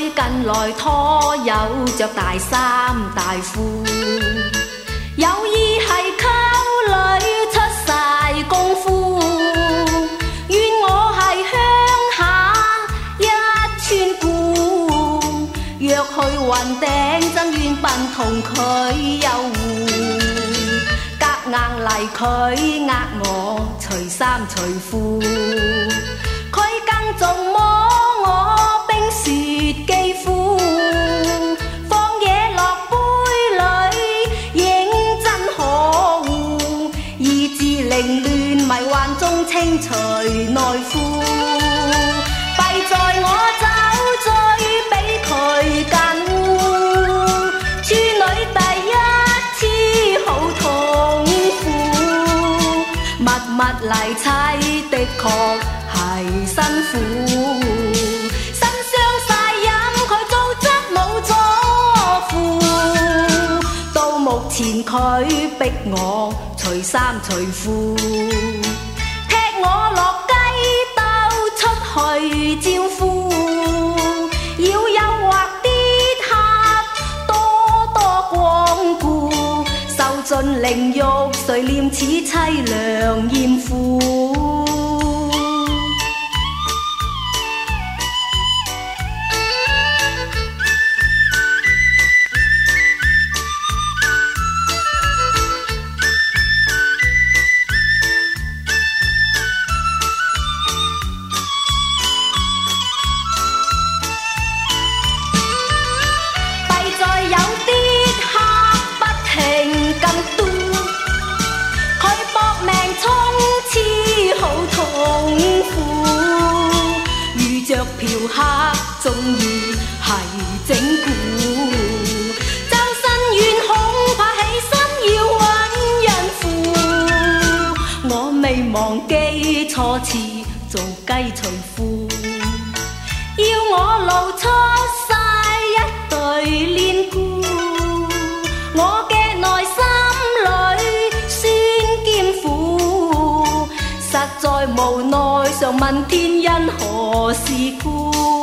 最近來拖有着大衫大褲，有意係溝女出晒功夫。怨我係鄉下一村姑，約去雲頂真怨笨同佢有互，夾硬嚟佢呃我除衫除褲。清除内裤，弊在我酒醉比佢更污。处女第一次好痛苦，默默嚟砌的确系辛苦。身伤晒饮佢糟质冇左扶，到目前佢逼我除衫除裤。我落鸡兜出去招呼，要诱惑啲客多多光顾，受尽凌辱，谁念此凄凉艳妇？下中意系整蛊，周身愿恐怕起身要揾人妇。我未忘记初次做鸡随夫，要我。无奈常问天，因何事故？